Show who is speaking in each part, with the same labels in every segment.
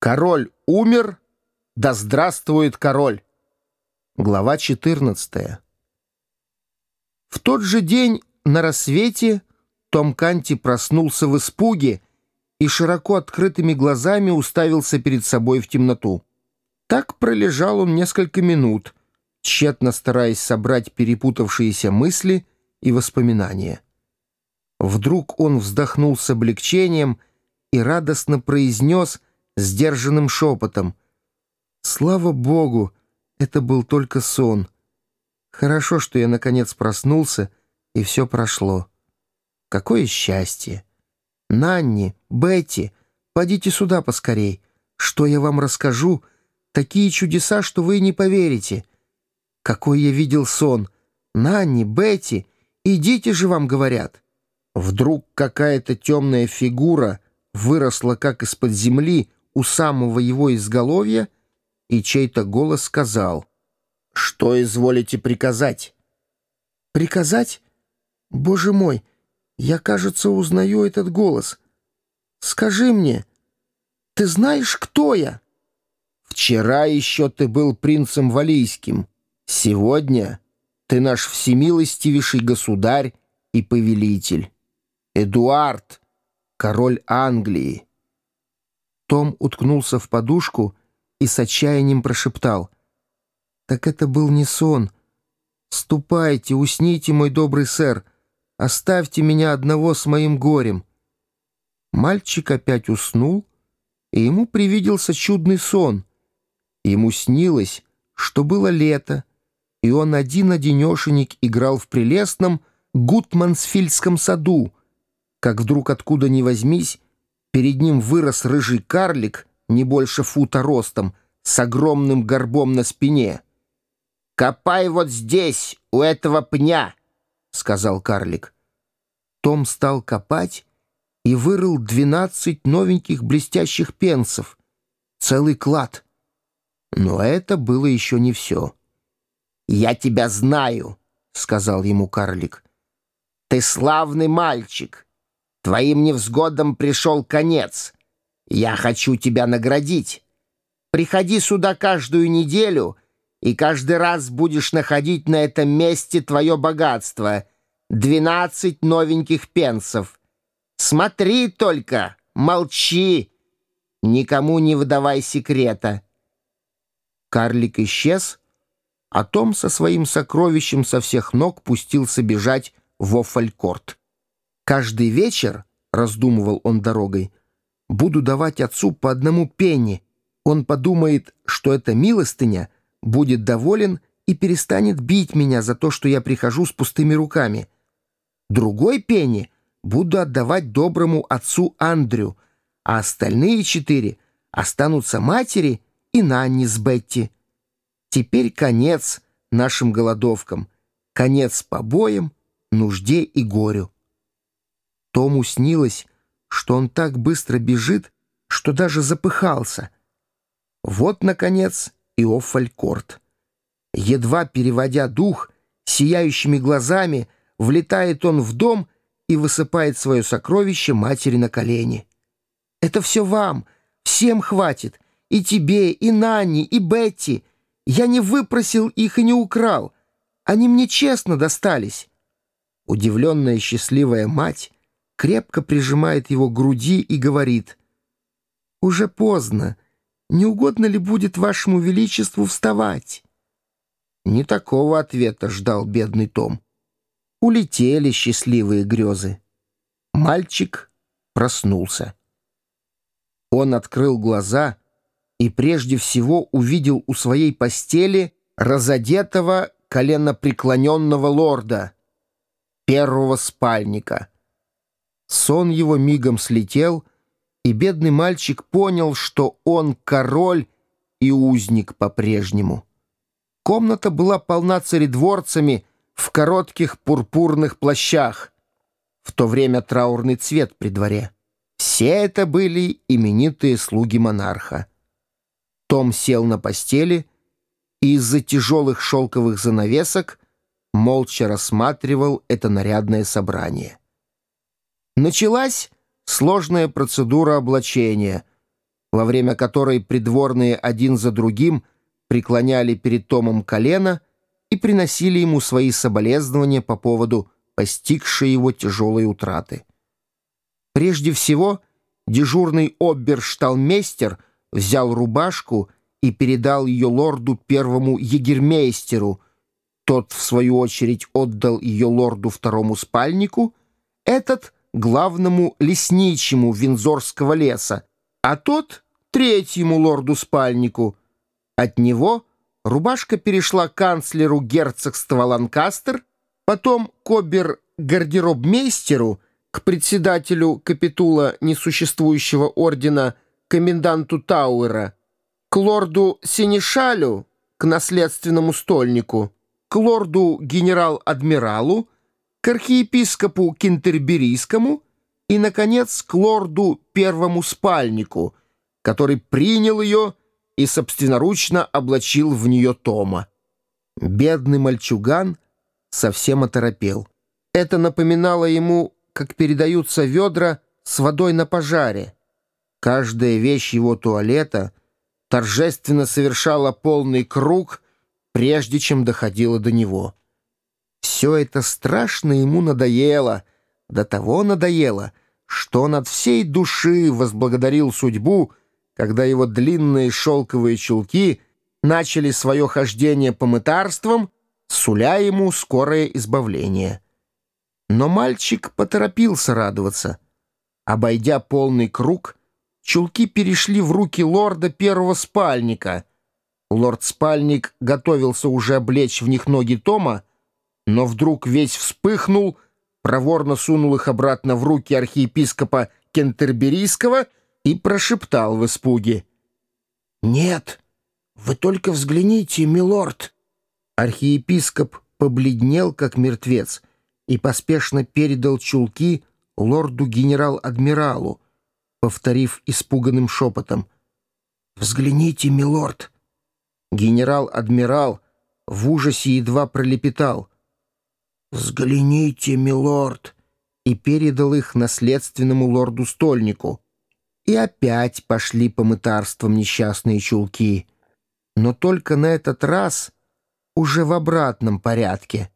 Speaker 1: Король умер, да здравствует король. Глава 14. В тот же день на рассвете Том Канти проснулся в испуге и широко открытыми глазами уставился перед собой в темноту. Так пролежал он несколько минут, тщетно стараясь собрать перепутавшиеся мысли и воспоминания. Вдруг он вздохнул с облегчением и радостно произнес — сдержанным шепотом. «Слава Богу, это был только сон. Хорошо, что я наконец проснулся, и все прошло. Какое счастье! Нанни, Бетти, подите сюда поскорей. Что я вам расскажу? Такие чудеса, что вы не поверите. Какой я видел сон! Нанни, Бетти, идите же, вам говорят!» Вдруг какая-то темная фигура выросла как из-под земли, у самого его изголовья, и чей-то голос сказал «Что изволите приказать?» «Приказать? Боже мой, я, кажется, узнаю этот голос. Скажи мне, ты знаешь, кто я?» «Вчера еще ты был принцем Валийским. Сегодня ты наш всемилостивейший государь и повелитель. Эдуард, король Англии». Том уткнулся в подушку и с отчаянием прошептал. «Так это был не сон. Ступайте, усните, мой добрый сэр. Оставьте меня одного с моим горем». Мальчик опять уснул, и ему привиделся чудный сон. Ему снилось, что было лето, и он один-одинешенек играл в прелестном Гутмансфильдском саду, как вдруг откуда ни возьмись Перед ним вырос рыжий карлик, не больше фута ростом, с огромным горбом на спине. «Копай вот здесь, у этого пня!» — сказал карлик. Том стал копать и вырыл двенадцать новеньких блестящих пенсов. Целый клад. Но это было еще не все. «Я тебя знаю», — сказал ему карлик. «Ты славный мальчик». Твоим невзгодам пришел конец. Я хочу тебя наградить. Приходи сюда каждую неделю, и каждый раз будешь находить на этом месте твое богатство — двенадцать новеньких пенсов. Смотри только, молчи, никому не выдавай секрета». Карлик исчез, а Том со своим сокровищем со всех ног пустился бежать в Офалькорт. Каждый вечер, — раздумывал он дорогой, — буду давать отцу по одному пенни. Он подумает, что это милостыня, будет доволен и перестанет бить меня за то, что я прихожу с пустыми руками. Другой пенни буду отдавать доброму отцу Андрю, а остальные четыре останутся матери и Нанни с Бетти. Теперь конец нашим голодовкам, конец побоям, нужде и горю. Тому снилось, что он так быстро бежит, что даже запыхался. Вот, наконец, и Оффалькорт. Едва переводя дух, сияющими глазами, влетает он в дом и высыпает свое сокровище матери на колени. «Это все вам, всем хватит, и тебе, и Нанни, и Бетти. Я не выпросил их и не украл. Они мне честно достались». Удивленная счастливая мать крепко прижимает его к груди и говорит, «Уже поздно. Не угодно ли будет вашему величеству вставать?» Не такого ответа ждал бедный Том. Улетели счастливые грезы. Мальчик проснулся. Он открыл глаза и прежде всего увидел у своей постели разодетого коленопреклоненного лорда, первого спальника — Сон его мигом слетел, и бедный мальчик понял, что он король и узник по-прежнему. Комната была полна царедворцами в коротких пурпурных плащах, в то время траурный цвет при дворе. Все это были именитые слуги монарха. Том сел на постели и из-за тяжелых шелковых занавесок молча рассматривал это нарядное собрание. Началась сложная процедура облачения. во время которой придворные один за другим преклоняли перед Томом колено и приносили ему свои соболезнования по поводу постигшей его тяжелой утраты. Прежде всего, дежурный обершталмейстер взял рубашку и передал ее лорду первому егермейстеру. Тот, в свою очередь, отдал ее лорду второму спальнику, этот — главному лесничему Винзорского леса, а тот — третьему лорду-спальнику. От него рубашка перешла канцлеру герцогства Ланкастер, потом к обер-гардеробмейстеру, к председателю капитула несуществующего ордена коменданту Тауэра, к лорду Сенешалю, к наследственному стольнику, к лорду генерал-адмиралу, к архиепископу Кентерберийскому и, наконец, к лорду первому спальнику, который принял ее и собственноручно облачил в нее Тома. Бедный мальчуган совсем оторопел. Это напоминало ему, как передаются ведра с водой на пожаре. Каждая вещь его туалета торжественно совершала полный круг, прежде чем доходила до него. Все это страшно ему надоело, до того надоело, что он от всей души возблагодарил судьбу, когда его длинные шелковые чулки начали свое хождение по мытарствам, суля ему скорое избавление. Но мальчик поторопился радоваться. Обойдя полный круг, чулки перешли в руки лорда первого спальника. Лорд-спальник готовился уже облечь в них ноги Тома, но вдруг весь вспыхнул, проворно сунул их обратно в руки архиепископа Кентерберийского и прошептал в испуге. «Нет, вы только взгляните, милорд!» Архиепископ побледнел, как мертвец, и поспешно передал чулки лорду-генерал-адмиралу, повторив испуганным шепотом. «Взгляните, милорд!» Генерал-адмирал в ужасе едва пролепетал. «Взгляните, милорд!» и передал их наследственному лорду-стольнику. И опять пошли по мытарствам несчастные чулки. Но только на этот раз уже в обратном порядке.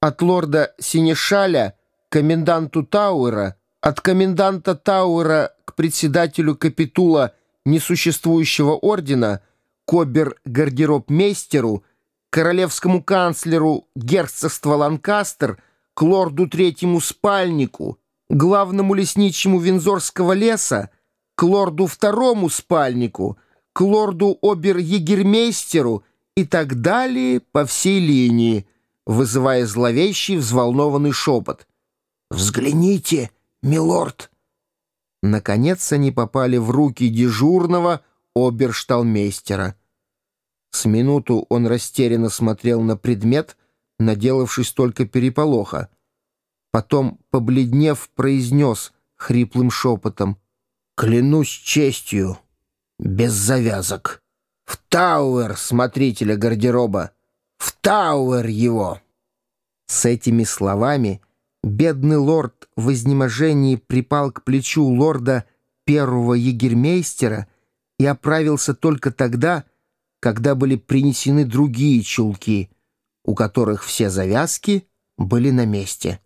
Speaker 1: От лорда Синешаля к коменданту Тауэра, от коменданта Тауэра к председателю капитула несуществующего ордена, к обер-гардеробмейстеру — королевскому канцлеру герцогства Ланкастер, к лорду третьему спальнику, главному лесничему Винзорского леса, к лорду второму спальнику, к лорду обер-егермейстеру и так далее по всей линии, вызывая зловещий взволнованный шепот. «Взгляните, милорд!» Наконец они попали в руки дежурного обершталмейстера — с минуту он растерянно смотрел на предмет, наделавшись только переполоха. Потом, побледнев, произнес хриплым шепотом. «Клянусь честью, без завязок. В Тауэр смотрителя гардероба! В Тауэр его!» С этими словами бедный лорд в изнеможении припал к плечу лорда первого егермейстера и оправился только тогда, когда были принесены другие чулки, у которых все завязки были на месте.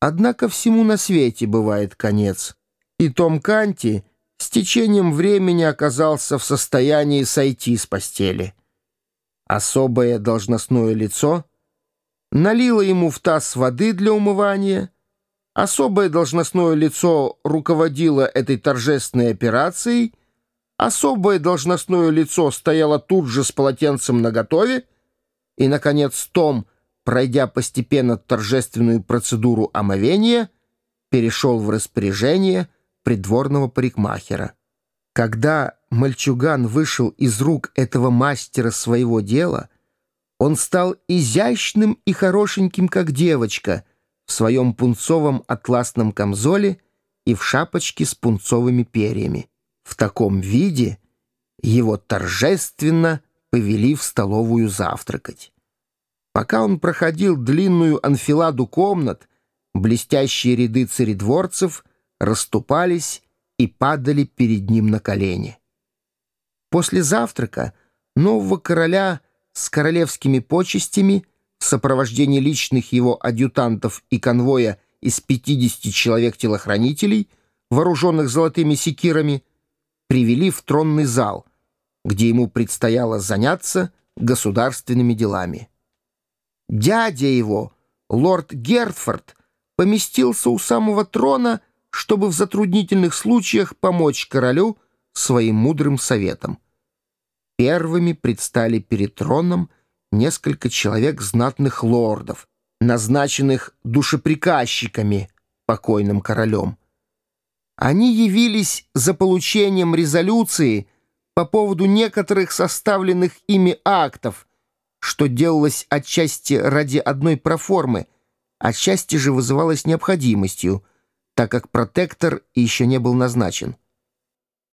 Speaker 1: Однако всему на свете бывает конец, и Том Канти с течением времени оказался в состоянии сойти с постели. Особое должностное лицо налило ему в таз воды для умывания, особое должностное лицо руководило этой торжественной операцией — Особое должностное лицо стояло тут же с полотенцем наготове, и, наконец, Том, пройдя постепенно торжественную процедуру омовения, перешел в распоряжение придворного парикмахера. Когда мальчуган вышел из рук этого мастера своего дела, он стал изящным и хорошеньким, как девочка, в своем пунцовом атласном камзоле и в шапочке с пунцовыми перьями. В таком виде его торжественно повели в столовую завтракать. Пока он проходил длинную анфиладу комнат, блестящие ряды царедворцев расступались и падали перед ним на колени. После завтрака нового короля с королевскими почестями в сопровождении личных его адъютантов и конвоя из 50 человек-телохранителей, вооруженных золотыми секирами, привели в тронный зал, где ему предстояло заняться государственными делами. Дядя его, лорд Гертфорд, поместился у самого трона, чтобы в затруднительных случаях помочь королю своим мудрым советом. Первыми предстали перед троном несколько человек знатных лордов, назначенных душеприказчиками покойным королем. Они явились за получением резолюции по поводу некоторых составленных ими актов, что делалось отчасти ради одной проформы, отчасти же вызывалось необходимостью, так как протектор еще не был назначен.